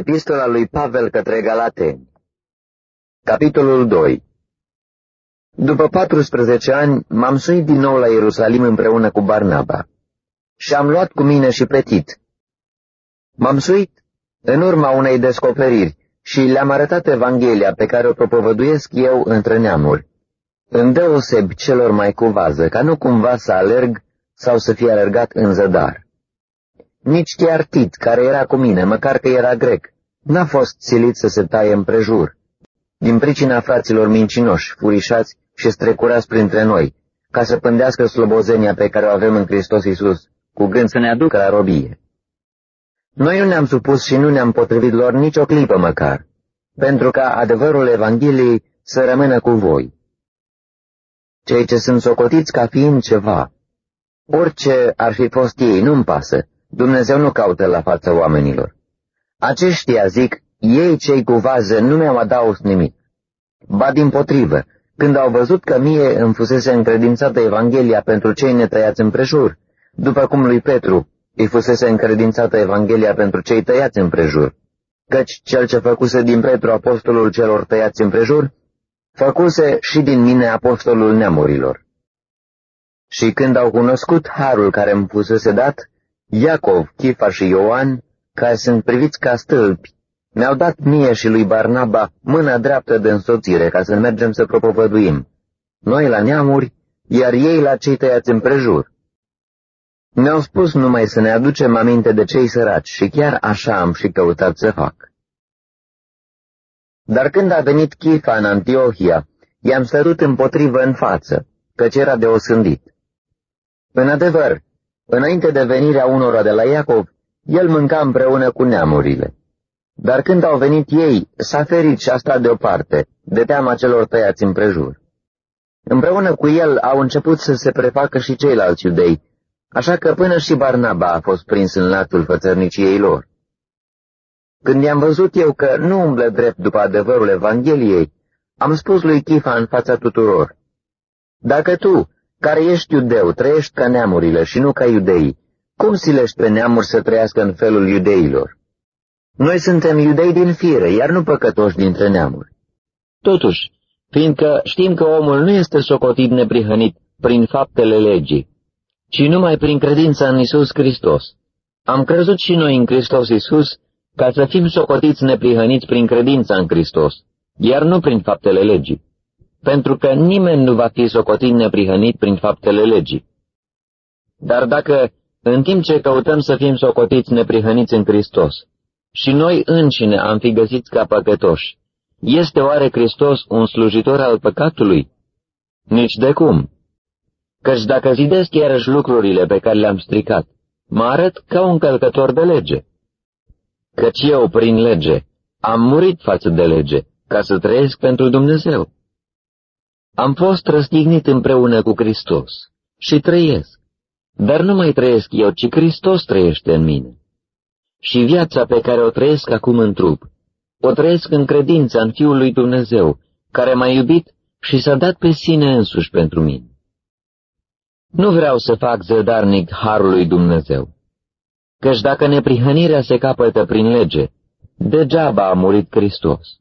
Epistola lui Pavel către Galateni Capitolul 2 După 14 ani m-am suit din nou la Ierusalim împreună cu Barnaba și am luat cu mine și pe Tit. M-am suit în urma unei descoperiri și le-am arătat Evanghelia pe care o propovăduiesc eu între neamuri, îndeoseb celor mai cu vază, ca nu cumva să alerg sau să fie alergat în zădar. Nici chiar Tit, care era cu mine, măcar că era grec, n-a fost silit să se taie împrejur, din pricina fraților mincinoși, furișați și strecurați printre noi, ca să pândească slobozenia pe care o avem în Hristos Iisus, cu gând să ne aducă la robie. Noi nu ne-am supus și nu ne-am potrivit lor nicio clipă măcar, pentru ca adevărul Evangheliei să rămână cu voi. Cei ce sunt socotiți ca fiind ceva, orice ar fi fost ei, nu-mi pasă, Dumnezeu nu caută la fața oamenilor. Aceștia, zic, ei cei cu vază nu mi-au adaus nimic. Ba din potrivă, când au văzut că mie îmi fusese încredințată Evanghelia pentru cei netăiați împrejur, după cum lui Petru îi fusese încredințată Evanghelia pentru cei tăiați împrejur, căci cel ce făcuse din Petru apostolul celor tăiați împrejur, făcuse și din mine apostolul neamurilor. Și când au cunoscut harul care îmi fusese dat, Iacov, Chifa și Ioan, care sunt priviți ca stâlpi, mi-au dat mie și lui Barnaba mâna dreaptă de însoțire ca să mergem să propovăduim, noi la neamuri, iar ei la cei tăiați împrejur. Mi-au spus numai să ne aducem aminte de cei săraci și chiar așa am și căutat să fac. Dar când a venit Chifa în Antiohia, i-am sărut împotrivă în față, căci era de osândit. În adevăr, înainte de venirea unora de la Iacov, el mânca împreună cu neamurile. Dar când au venit ei, s-a ferit și a stat deoparte, de teama celor tăiați împrejur. Împreună cu el au început să se prefacă și ceilalți iudei, așa că până și Barnaba a fost prins în latul fățărniciei lor. Când i-am văzut eu că nu umblă drept după adevărul Evangheliei, am spus lui Chifa în fața tuturor, Dacă tu, care ești iudeu, trăiești ca neamurile și nu ca iudeii, cum silești pe neamuri să trăiască în felul iudeilor? Noi suntem iudei din fire, iar nu păcătoși dintre neamuri. Totuși, fiindcă știm că omul nu este socotit neprihănit prin faptele legii, ci numai prin credința în Isus Hristos, am crezut și noi în Hristos Isus ca să fim socotiți neprihăniți prin credința în Hristos, iar nu prin faptele legii, pentru că nimeni nu va fi socotit neprihănit prin faptele legii. Dar dacă, în timp ce căutăm să fim socotiți neprihăniți în Hristos, și noi înșine am fi găsiți ca păcătoși. Este oare Hristos un slujitor al păcatului? Nici de cum. Căci dacă zidesc iarăși lucrurile pe care le-am stricat, mă arăt ca un călcător de lege. Căci eu, prin lege, am murit față de lege, ca să trăiesc pentru Dumnezeu. Am fost răstignit împreună cu Hristos și trăiesc, dar nu mai trăiesc eu, ci Hristos trăiește în mine și viața pe care o trăiesc acum în trup, o trăiesc în credința în Fiul lui Dumnezeu, care m-a iubit și s-a dat pe sine însuși pentru mine. Nu vreau să fac zădarnic harul lui Dumnezeu, căci dacă neprihănirea se capătă prin lege, degeaba a murit Hristos.